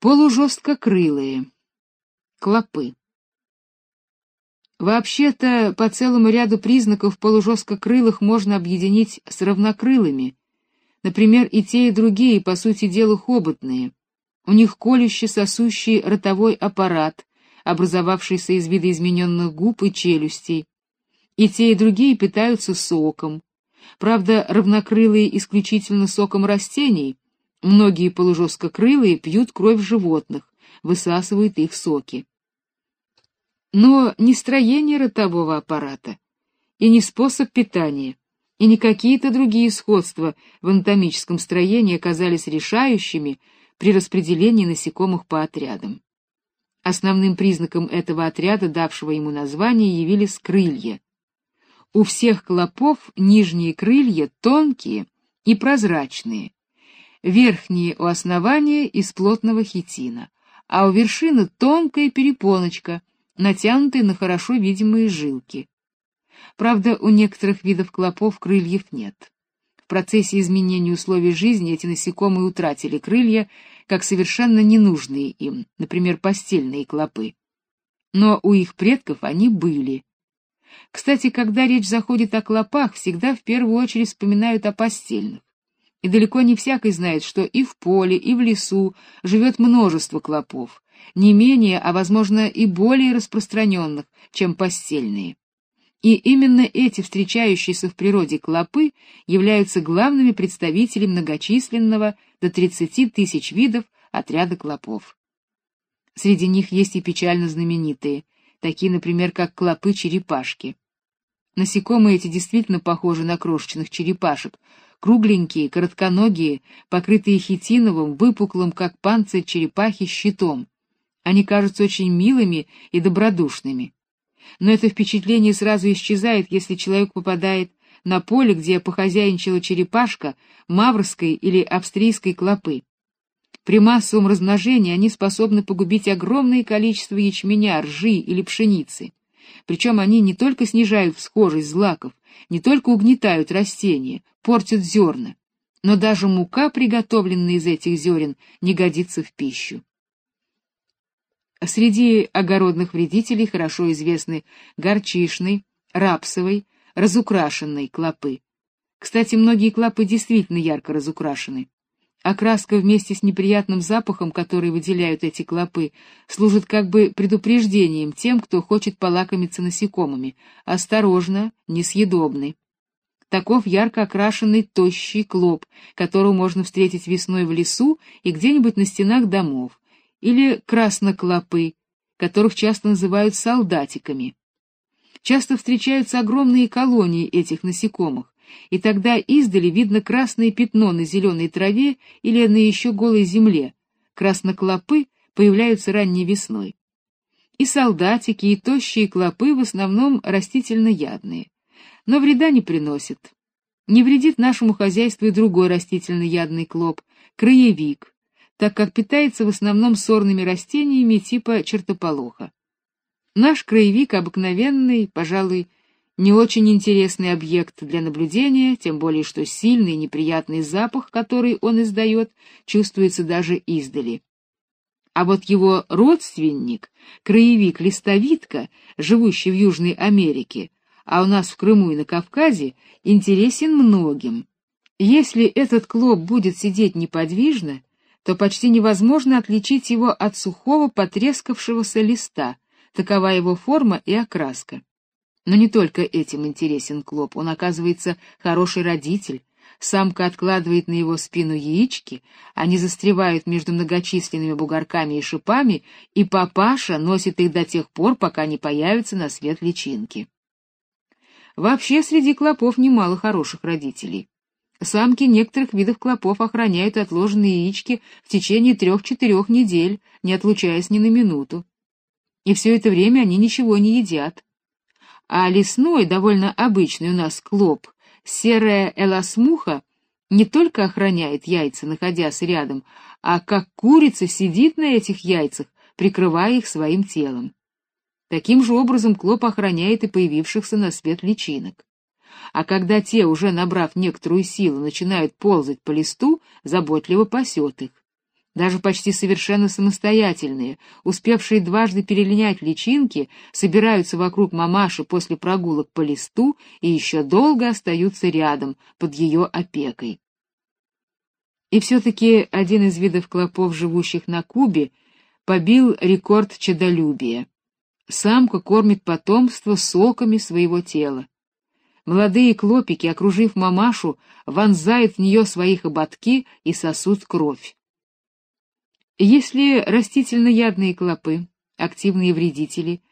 Полужесткокрылые. Клопы. Вообще-то, по целому ряду признаков полужесткокрылых можно объединить с равнокрылыми. Например, и те, и другие, по сути дела, хоботные. У них колюще сосущий ротовой аппарат, образовавшийся из видоизмененных губ и челюстей. И те, и другие питаются соком. Правда, равнокрылые исключительно соком растений — Многие полужесткокрылые пьют кровь животных, высасывают их соки. Но не строение ротового аппарата, и не способ питания, и не какие-то другие сходства в анатомическом строении оказались решающими при распределении насекомых по отрядам. Основным признаком этого отряда, давшего ему название, явились крылья. У всех клопов нижние крылья тонкие и прозрачные, верхние у основания из плотного хитина, а у вершины тонкая перепоночка, натянутая на хорошо видимые жилки. Правда, у некоторых видов клопов крыльев нет. В процессе изменения условий жизни эти насекомые утратили крылья, как совершенно ненужные им, например, постельные клопы. Но у их предков они были. Кстати, когда речь заходит о клопах, всегда в первую очередь вспоминают о постельных. И далеко не всякий знает, что и в поле, и в лесу живет множество клопов, не менее, а возможно и более распространенных, чем постельные. И именно эти встречающиеся в природе клопы являются главными представителями многочисленного до 30 тысяч видов отряда клопов. Среди них есть и печально знаменитые, такие, например, как клопы-черепашки. Насекомые эти действительно похожи на крошечных черепашек, кругленькие, коротконогие, покрытые хитиновым, выпуклым, как панцирь черепахи, щитом. Они кажутся очень милыми и добродушными. Но это впечатление сразу исчезает, если человек попадает на поле, где похозяйничала черепашка маврской или австрийской клопы. При массовом размножении они способны погубить огромное количество ячменя, ржи или пшеницы. Причем они не только снижают схожесть злаков, не только угнетают растения, портят зерна, но даже мука, приготовленная из этих зерен, не годится в пищу. Среди огородных вредителей хорошо известны горчишный, рапсовый, разукрашенный клопы. Кстати, многие клопы действительно ярко разукрашены. Окраска вместе с неприятным запахом, который выделяют эти клопы, служит как бы предупреждением тем, кто хочет полакомиться насекомыми. Осторожно, несъедобны. Таков ярко окрашенный тощий клоп, которого можно встретить весной в лесу и где-нибудь на стенах домов, или красноклопы, которых часто называют солдатиками. Часто встречаются огромные колонии этих насекомых, и тогда издали видно красное пятно на зеленой траве или на еще голой земле. Красноклопы появляются ранней весной. И солдатики, и тощие клопы в основном растительноядные, но вреда не приносят. Не вредит нашему хозяйству и другой растительноядный клоп краевик, так как питается в основном сорными растениями типа чертополоха. Наш краевик обыкновенный, пожалуй, не очень интересный объект для наблюдения, тем более что сильный неприятный запах, который он издает, чувствуется даже издали. А вот его родственник, краевик-листовидка, живущий в Южной Америке, а у нас в Крыму и на Кавказе, интересен многим. Если этот клоп будет сидеть неподвижно, то почти невозможно отличить его от сухого потрескавшегося листа, такова его форма и окраска. Но не только этим интересен клоп, он оказывается хороший родитель. Самка откладывает на его спину яички, они застревают между многочисленными бугорками и шипами, и папаша носит их до тех пор, пока не появятся на свет личинки. Вообще среди клопов немало хороших родителей. Самки некоторых видов клопов охраняют отложенные яички в течение трех-четырех недель, не отлучаясь ни на минуту. И все это время они ничего не едят а лесной, довольно обычный у нас клоп, серая эласмуха, не только охраняет яйца, находясь рядом, а как курица сидит на этих яйцах, прикрывая их своим телом. Таким же образом клоп охраняет и появившихся на свет личинок. А когда те, уже набрав некоторую силу, начинают ползать по листу, заботливо пасет их. даже почти совершенно самостоятельные, успевшие дважды перелинять личинки, собираются вокруг мамаши после прогулок по листу и еще долго остаются рядом, под ее опекой. И все-таки один из видов клопов, живущих на Кубе, побил рекорд чадолюбия. Самка кормит потомство соками своего тела. Молодые клопики, окружив мамашу, вонзают в нее свои хоботки и сосут кровь. Если растительноядные клопы, активные вредители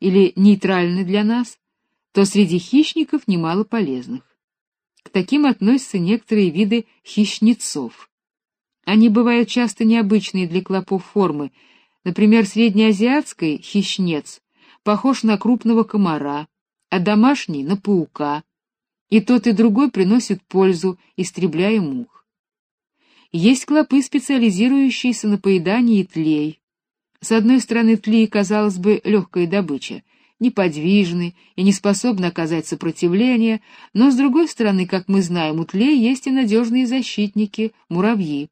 или нейтральны для нас, то среди хищников немало полезных. К таким относятся некоторые виды хищнецов. Они бывают часто необычные для клопов формы. Например, среднеазиатский хищнец похож на крупного комара, а домашний — на паука. И тот, и другой приносят пользу, истребляя мух. Есть клопы, специализирующиеся на поедании тлей. С одной стороны, тлей, казалось бы, легкая добыча, неподвижны и не способны оказать сопротивление, но с другой стороны, как мы знаем, у тлей есть и надежные защитники — муравьи.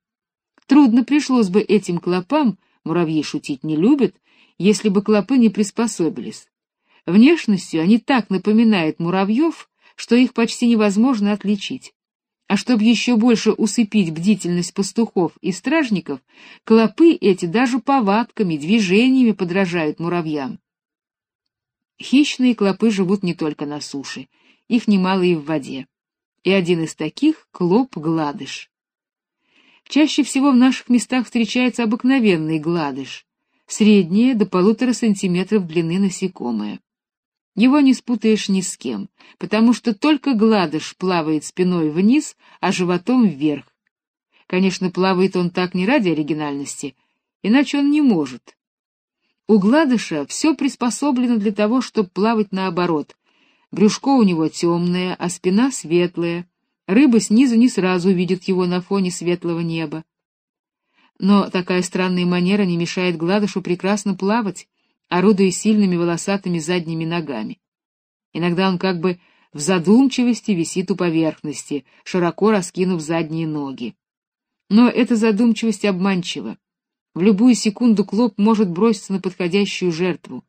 Трудно пришлось бы этим клопам, муравьи шутить не любят, если бы клопы не приспособились. Внешностью они так напоминают муравьев, что их почти невозможно отличить. А чтобы еще больше усыпить бдительность пастухов и стражников, клопы эти даже повадками, движениями подражают муравьям. Хищные клопы живут не только на суше, их немало и в воде. И один из таких — клоп-гладыш. Чаще всего в наших местах встречается обыкновенный гладыш, среднее до полутора сантиметров длины насекомое. Его не спутаешь ни с кем, потому что только гладыш плавает спиной вниз, а животом вверх. Конечно, плавает он так не ради оригинальности, иначе он не может. У гладыша все приспособлено для того, чтобы плавать наоборот. Брюшко у него темное, а спина светлая. Рыба снизу не сразу видит его на фоне светлого неба. Но такая странная манера не мешает гладышу прекрасно плавать, орудуя сильными волосатыми задними ногами. Иногда он как бы в задумчивости висит у поверхности, широко раскинув задние ноги. Но эта задумчивость обманчива. В любую секунду клоп может броситься на подходящую жертву.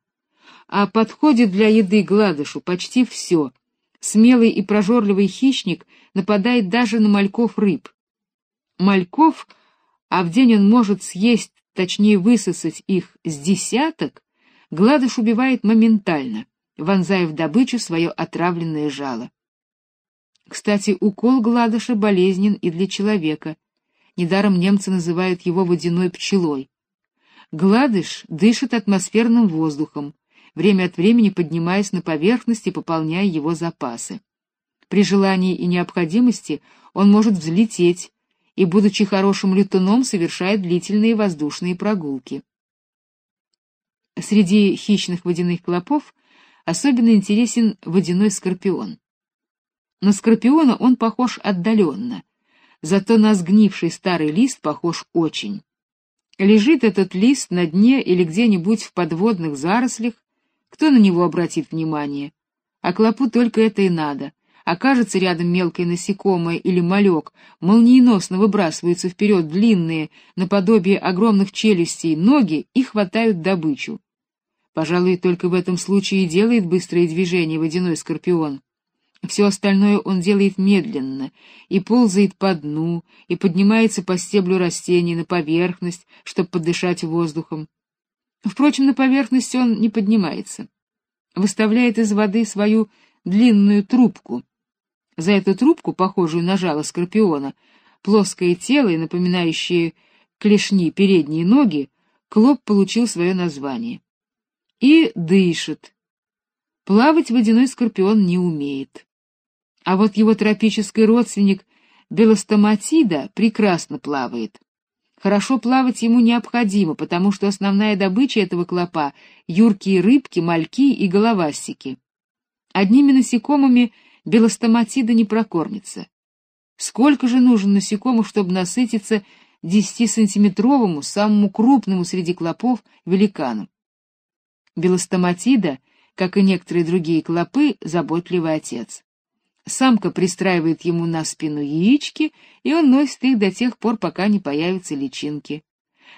А подходит для еды гладышу почти все. Смелый и прожорливый хищник нападает даже на мальков рыб. Мальков, а в день он может съесть, точнее высосать их с десяток, Гладыш убивает моментально, вонзая в добычу свое отравленное жало. Кстати, укол гладыша болезнен и для человека. Недаром немцы называют его водяной пчелой. Гладыш дышит атмосферным воздухом, время от времени поднимаясь на поверхность и пополняя его запасы. При желании и необходимости он может взлететь и, будучи хорошим летуном, совершает длительные воздушные прогулки. Среди хищных водяных клопов особенно интересен водяной скорпион. На скорпиона он похож отдаленно, зато на сгнивший старый лист похож очень. Лежит этот лист на дне или где-нибудь в подводных зарослях, кто на него обратит внимание? А клопу только это и надо. Окажется рядом мелкое насекомое или малек, молниеносно выбрасываются вперед длинные, наподобие огромных челюстей, ноги и хватают добычу. Пожалуй, только в этом случае и делает быстрые движения водяной скорпион. Все остальное он делает медленно, и ползает по дну, и поднимается по стеблю растений на поверхность, чтобы подышать воздухом. Впрочем, на поверхность он не поднимается. Выставляет из воды свою длинную трубку. За эту трубку, похожую на жало скорпиона, плоское тело и напоминающие клешни передние ноги, клоп получил свое название и дышит. Плавать водяной скорпион не умеет. А вот его тропический родственник белостоматида прекрасно плавает. Хорошо плавать ему необходимо, потому что основная добыча этого клопа — юркие рыбки, мальки и головастики. Одними насекомыми белостоматида не прокормится. Сколько же нужно насекомых, чтобы насытиться десятисантиметровому, самому крупному среди клопов, великаном? Белостоматида, как и некоторые другие клопы, заботливый отец. Самка пристраивает ему на спину яички, и он носит их до тех пор, пока не появятся личинки.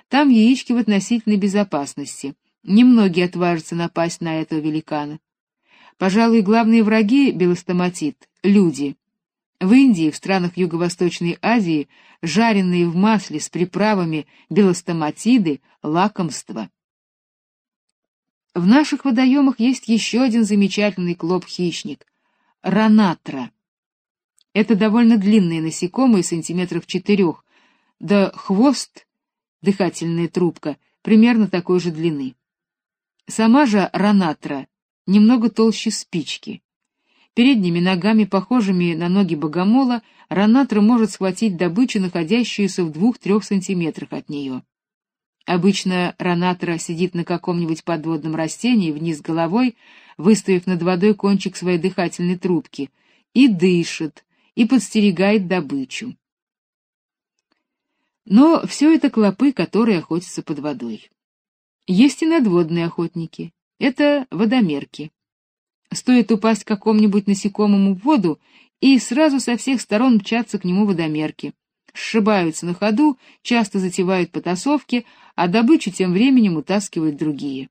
Там яички в относительной безопасности. Немногие отважатся напасть на этого великана. Пожалуй, главные враги белостоматит — люди. В Индии, в странах Юго-Восточной Азии, жареные в масле с приправами белостоматиды — лакомство. В наших водоемах есть еще один замечательный клоп-хищник — ранатра. Это довольно длинные насекомые, сантиметров четырех, да хвост, дыхательная трубка, примерно такой же длины. Сама же ранатра немного толще спички. Передними ногами, похожими на ноги богомола, ранатра может схватить добычу, находящуюся в двух-трех сантиметрах от нее. Обычно ранатра сидит на каком-нибудь подводном растении вниз головой, выставив над водой кончик своей дыхательной трубки, и дышит, и подстерегает добычу. Но все это клопы, которые охотятся под водой. Есть и надводные охотники. Это водомерки. Стоит упасть какому-нибудь насекомому в воду, и сразу со всех сторон мчатся к нему водомерки. Сшибаются на ходу, часто затевают потасовки, а добычу тем временем утаскивают другие.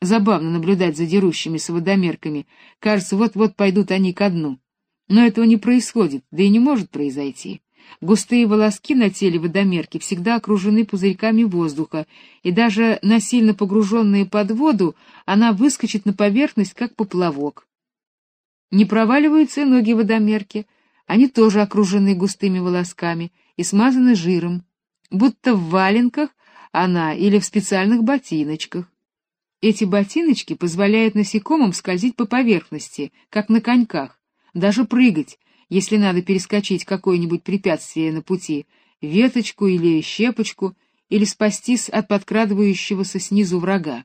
Забавно наблюдать за дерущимися водомерками. Кажется, вот-вот пойдут они ко дну. Но этого не происходит, да и не может произойти. Густые волоски на теле водомерки всегда окружены пузырьками воздуха, и даже насильно погруженная под воду, она выскочит на поверхность, как поплавок. Не проваливаются ноги водомерки, они тоже окружены густыми волосками и смазаны жиром, будто в валенках она или в специальных ботиночках. Эти ботиночки позволяют насекомым скользить по поверхности, как на коньках, даже прыгать, если надо перескочить какое-нибудь препятствие на пути, веточку или щепочку, или спастись от подкрадывающегося снизу врага.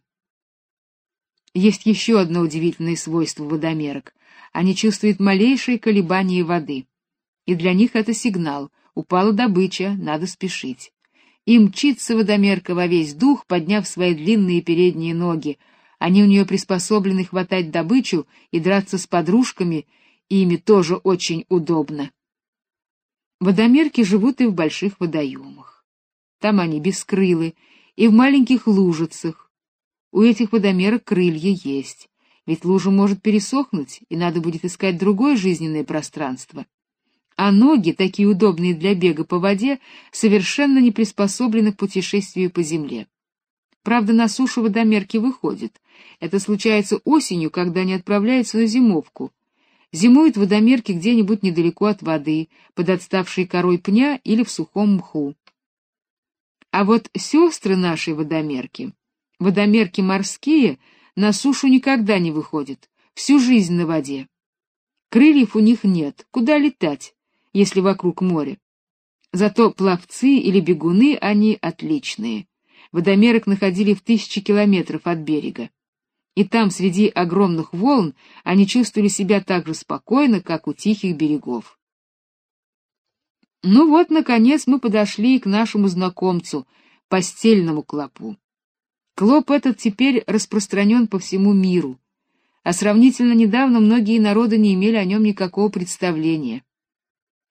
Есть еще одно удивительное свойство водомерок. Они чувствуют малейшие колебания воды. И для них это сигнал. Упала добыча, надо спешить. И мчится водомерка во весь дух, подняв свои длинные передние ноги. Они у нее приспособлены хватать добычу и драться с подружками, ими тоже очень удобно. Водомерки живут и в больших водоемах. Там они бескрылы, и в маленьких лужицах. У этих водомерок крылья есть, ведь лужа может пересохнуть, и надо будет искать другое жизненное пространство. А ноги, такие удобные для бега по воде, совершенно не приспособлены к путешествию по земле. Правда, на сушу водомерки выходят. Это случается осенью, когда они отправляются на зимовку, Зимуют водомерки где-нибудь недалеко от воды, под отставшей корой пня или в сухом мху. А вот сестры нашей водомерки, водомерки морские, на сушу никогда не выходят, всю жизнь на воде. Крыльев у них нет, куда летать, если вокруг море. Зато пловцы или бегуны они отличные. Водомерок находили в тысячи километров от берега и там среди огромных волн они чувствовали себя так же спокойно, как у тихих берегов. Ну вот, наконец, мы подошли к нашему знакомцу, постельному клопу. Клоп этот теперь распространен по всему миру, а сравнительно недавно многие народы не имели о нем никакого представления.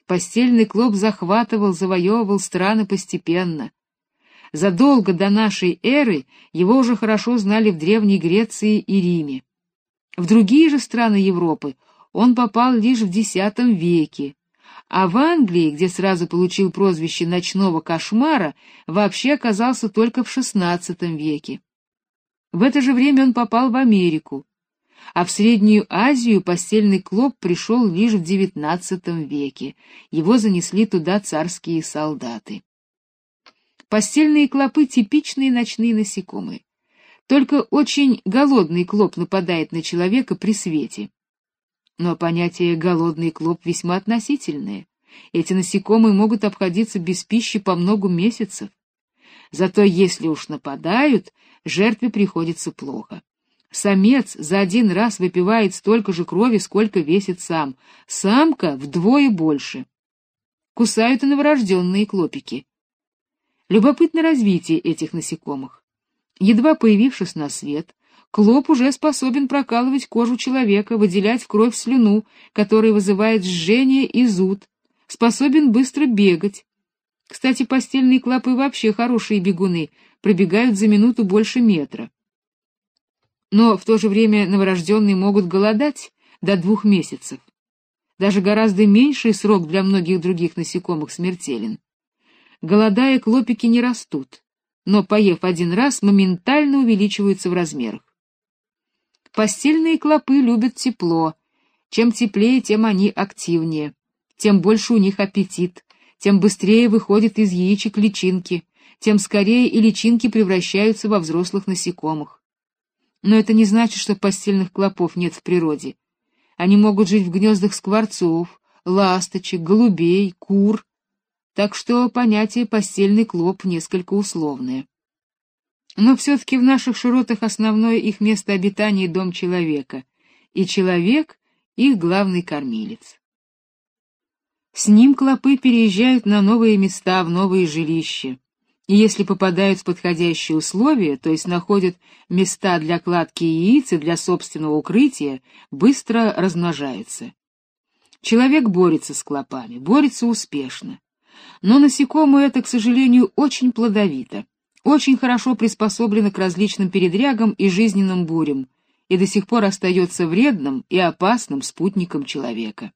Постельный клоп захватывал, завоевывал страны постепенно — Задолго до нашей эры его уже хорошо знали в Древней Греции и Риме. В другие же страны Европы он попал лишь в X веке, а в Англии, где сразу получил прозвище ночного кошмара, вообще оказался только в XVI веке. В это же время он попал в Америку, а в Среднюю Азию постельный клоп пришел лишь в XIX веке. Его занесли туда царские солдаты. Постельные клопы — типичные ночные насекомые. Только очень голодный клоп нападает на человека при свете. Но понятие «голодный клоп» весьма относительное. Эти насекомые могут обходиться без пищи по много месяцев. Зато если уж нападают, жертве приходится плохо. Самец за один раз выпивает столько же крови, сколько весит сам. Самка вдвое больше. Кусают и новорожденные клопики. Любопытно развитие этих насекомых. Едва появившись на свет, клоп уже способен прокалывать кожу человека, выделять в кровь слюну, которая вызывает жжение и зуд, способен быстро бегать. Кстати, постельные клопы вообще хорошие бегуны, пробегают за минуту больше метра. Но в то же время новорожденные могут голодать до двух месяцев. Даже гораздо меньший срок для многих других насекомых смертелен. Голодая, клопики не растут, но, поев один раз, моментально увеличиваются в размерах. Постельные клопы любят тепло. Чем теплее, тем они активнее, тем больше у них аппетит, тем быстрее выходят из яичек личинки, тем скорее и личинки превращаются во взрослых насекомых. Но это не значит, что постельных клопов нет в природе. Они могут жить в гнездах скворцов, ласточек, голубей, кур. Так что понятие постельный клоп несколько условное. Но все-таки в наших широтах основное их место обитания — дом человека, и человек — их главный кормилец. С ним клопы переезжают на новые места, в новые жилища. И если попадают в подходящие условия, то есть находят места для кладки яиц и для собственного укрытия, быстро размножаются. Человек борется с клопами, борется успешно. Но насекомое это, к сожалению, очень плодовито, очень хорошо приспособлено к различным передрягам и жизненным бурям и до сих пор остается вредным и опасным спутником человека.